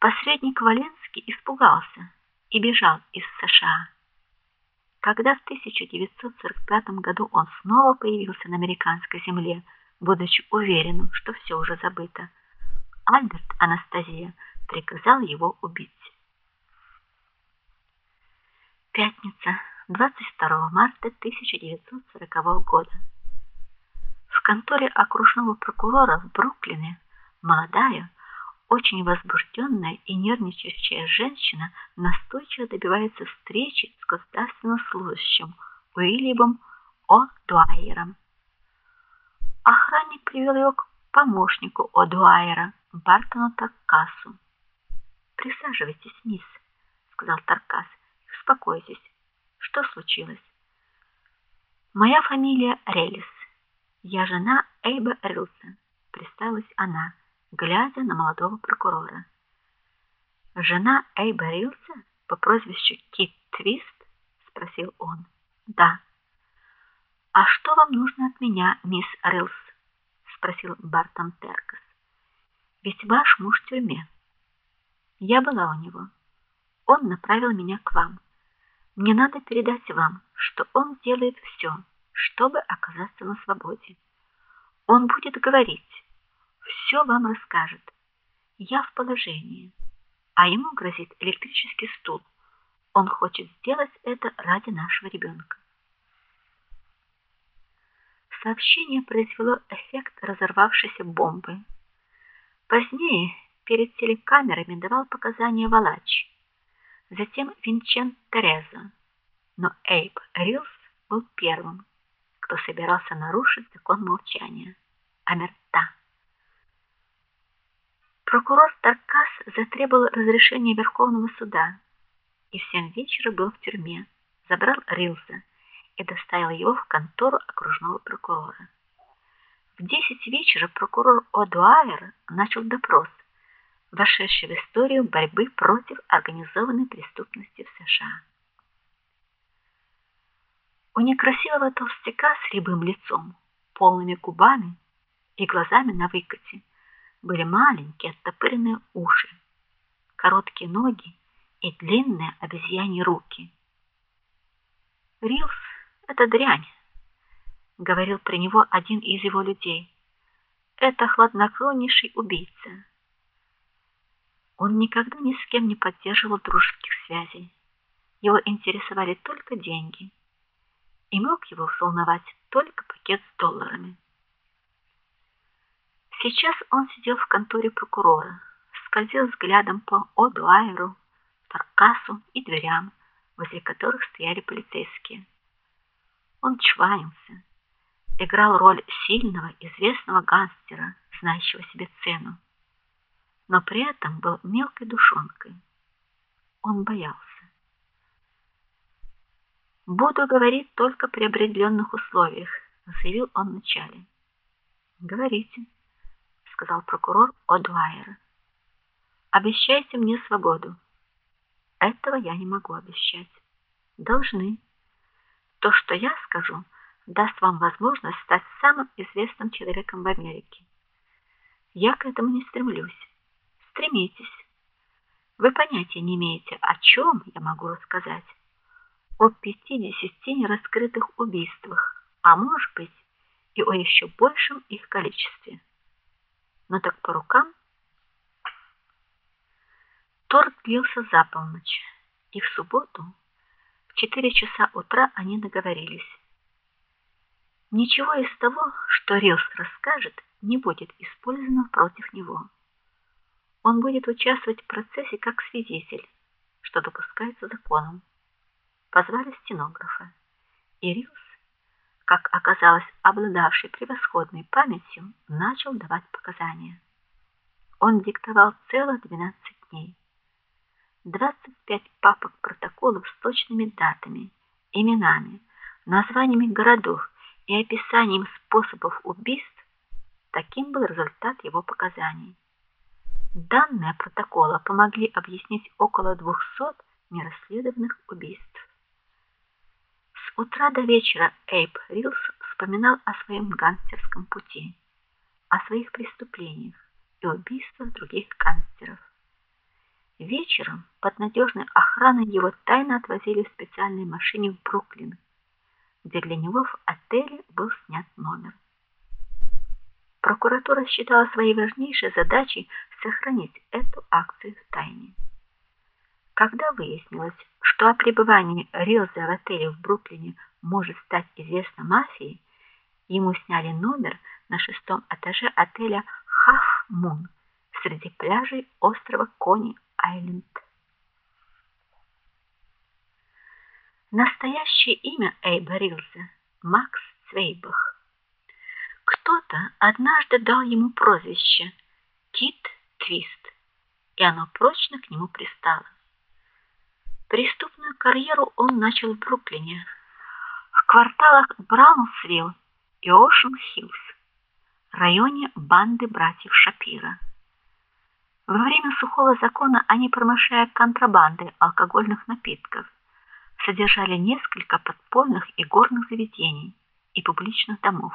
Посредник Валенский испугался и бежал из США. Когда в 1945 году он снова появился на американской земле, будучи уверенным, что все уже забыто, Альберт Анастасия приказал его убить. Пятница, 22 марта 1940 года. В конторе окружного прокурора в Бруклине молодая, очень возбужденная и нервничающая женщина настойчиво добивается встречи с государственным служащим Уильямом О'Дуайером. Охранник привел его к помощнику О'Дуайера, Бартону Таркасу. "Присаживайтесь, мисс", сказал Таркас. "Успокойтесь. Что случилось?" "Моя фамилия Релис. Я жена Эйба Рилса", представилась она глядя на молодого прокурора. Жена Эйба Рилса по прозвищу Кит Твист, спросил он. Да. А что вам нужно от меня, мисс Рилс? спросил Бартон Теркас. Ведь ваш муж в тюрьме. Я была у него. Он направил меня к вам. Мне надо передать вам, что он делает все, чтобы оказаться на свободе. Он будет говорить все вам расскажет. Я в положении, а ему грозит электрический стул. Он хочет сделать это ради нашего ребенка. Сообщение произвело эффект разорвавшейся бомбы. Позднее перед телекамерами давал показания Валач, затем Винчен Тереза. Но Эйб Рилс был первым, кто собирался нарушить закон молчания. Амерта Прокурор Таркас затребовал разрешения Верховного суда и в семь вечера был в тюрьме. Забрал Рилса и доставил его в контору окружного прокурора. В десять вечера прокурор О'Дуайер начал допрос, вошедший в историю борьбы против организованной преступности в США. У некрасивого толстяка с рябым лицом, полными губами и глазами на выкате были маленькие оттопыренные уши, короткие ноги и длинные обезьяньи руки. Рилс это дрянь, говорил при него один из его людей. Это хладнокровнейший убийца. Он никогда ни с кем не поддерживал дружеских связей. Его интересовали только деньги. И мог его волновать только пакет с долларами. Сейчас он сидел в конторе прокурора, скользил взглядом по Одуайру, Таркасу и дверям, возле которых стояли полицейские. Он чванился, играл роль сильного, известного гангстера, знающего себе цену, но при этом был мелкой душонкой. Он боялся. Буду говорить только при определенных условиях, заявил он вначале. Говорите сказал прокурор О'Дуайер. Обещайте мне свободу. Этого я не могу обещать. Должны. То, что я скажу, даст вам возможность стать самым известным человеком в Америке. Я к этому не стремлюсь. Стремитесь. Вы понятия не имеете, о чем я могу рассказать. О 50 нераскрытых убийствах, а может быть, и о еще большем их количестве. Ну так по рукам. Торт длился за полночь, и в субботу в четыре часа утра они договорились. Ничего из того, что Рилс расскажет, не будет использовано против него. Он будет участвовать в процессе как свидетель, что допускается законом. Позвали стенографа. И Рилс как оказалось, обладавший превосходной памятью, начал давать показания. Он диктовал целых 12 дней. 25 папок протоколов с точными датами, именами, названиями городов и описанием способов убийств. Таким был результат его показаний. Данные протокола помогли объяснить около 200 нерасследованных убийств утра до вечера Эйб Рилс вспоминал о своем гангстерском пути, о своих преступлениях и убийствах других гангстеров. Вечером под надежной охраной его тайно отвозили в специальной машине в Бруклин, где для него в отеле был снят номер. Прокуратура считала своей важнейшей задачей сохранить эту акцию в тайне. Когда выяснилось, что о пребывании Рилза в отеле в Бруклине может стать известно мафии, ему сняли номер на шестом этаже отеля Half Moon среди пляжей острова Кони-Айленд. Настоящее имя Эйба Рилза Макс Цвейбах. Кто-то однажды дал ему прозвище Кит Твист, и оно прочно к нему пристало. Преступную карьеру он начал в Бруклине, в кварталах Браунсвилл и Оушен-Хиллз, районе банды братьев Шапира. Во время сухого закона они, промышляя контрабандой алкогольных напитков, содержали несколько подпольных и горных заведений и публичных домов.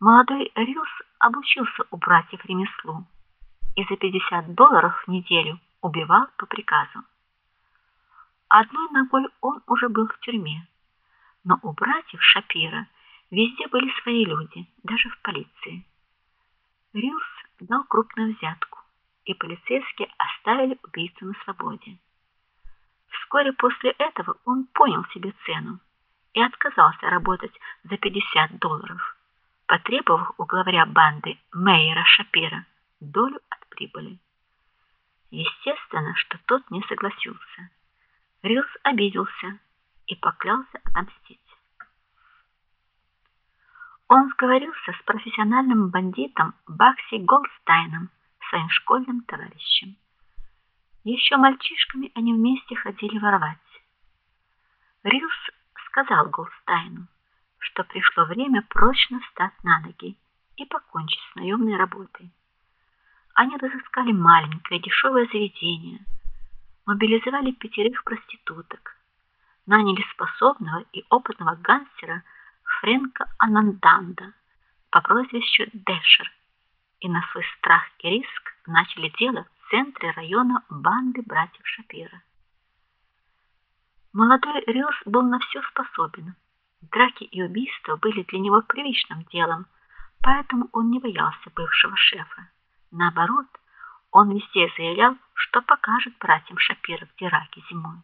Молодой Рюс обучился у братьев ремеслу и за 50 долларов в неделю убивал по приказу. Одной ногой он уже был в тюрьме, но у братьев Шапира везде были свои люди, даже в полиции. Рюс дал крупную взятку, и полицейские оставили убийцу на свободе. Вскоре после этого он понял себе цену и отказался работать за 50 долларов потребовав у главаря банды Мейера Шапира долю от прибыли. Естественно, что тот не согласился. Рилс обиделся и поклялся отомстить. Он сговорился с профессиональным бандитом Бакси Голдстайном, своим школьным товарищем. Еще мальчишками они вместе ходили воровать. Рилс сказал Голдстайну: что пришло время прочно встать на ноги и покончить с наемной работой. Они разыскали маленькое дешевое заведение, мобилизовали пятерых проституток, наняли способного и опытного гангстера Френка Ананданда по прозвищу Дэшер и на свой страх и риск начали дело в центре района банды братьев Шапира. Молодой Рилс был на все способен Драки и убийства были для него привычным делом, поэтому он не боялся бывшего шефа. Наоборот, он везде заявлял, что покажет братьям Шапиров, где раки зимой.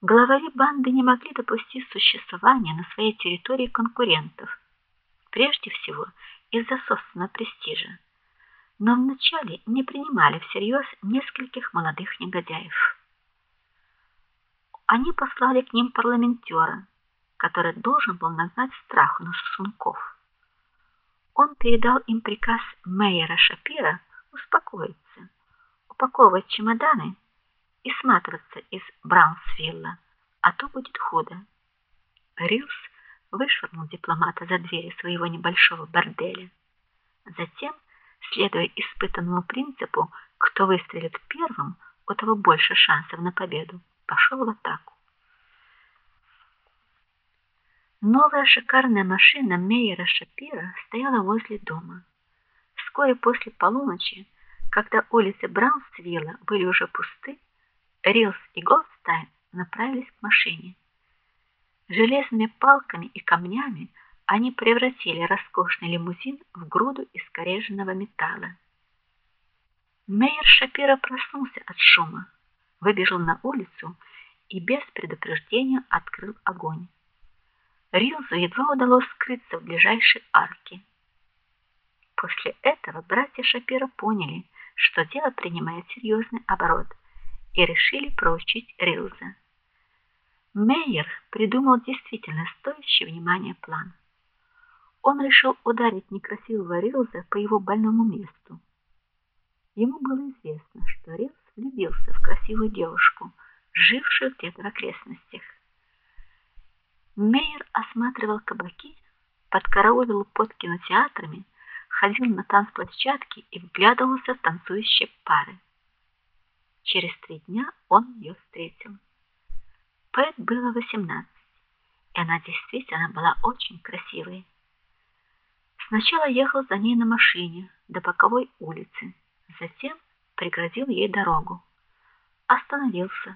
Главари банды не могли допустить существования на своей территории конкурентов, прежде всего из-за собственного престижа. Но вначале не принимали всерьез нескольких молодых негодяев они послали к ним парламентера, который должен был нагнать страху на сосунков. Он передал им приказ мэра Шапира успокоиться, упаковывать чемоданы и сматываться из Браунсвилла, а то будет худо. Рилс вышвырнул дипломата за двери своего небольшого борделя. Затем, следуя испытанному принципу, кто выстрелит первым, у того больше шансов на победу, пошел в атаку. Новая шикарная машина Мейера Шапира стояла возле дома. Вскоре после полуночи, когда улицы Браунсвилла были уже пусты, Рилс и Голдстайн направились к машине. Железными палками и камнями они превратили роскошный лимузин в груду искореженного металла. Мейер Шапира проснулся от шума выбежал на улицу и без предупреждения открыл огонь. Рилзу едва удалось скрыться в ближайшей арке. После этого братья Шапира поняли, что дело принимает серьезный оборот, и решили проучить Рилза. Мейер придумал действительно стоящий внимания план. Он решил ударить некрасивого Рилза по его больному месту. Ему было известно, что Рилз влюбился в красивую девушку, жившую где-то в окрестностях. Мейер осматривал кабаки, подкарауливал под кинотеатрами, ходил на танцплощадки и вглядывался в танцующие пары. Через три дня он ее встретил. Пэт было 18, и она действительно была очень красивой. Сначала ехал за ней на машине до боковой улицы, затем преградил ей дорогу. Остановился,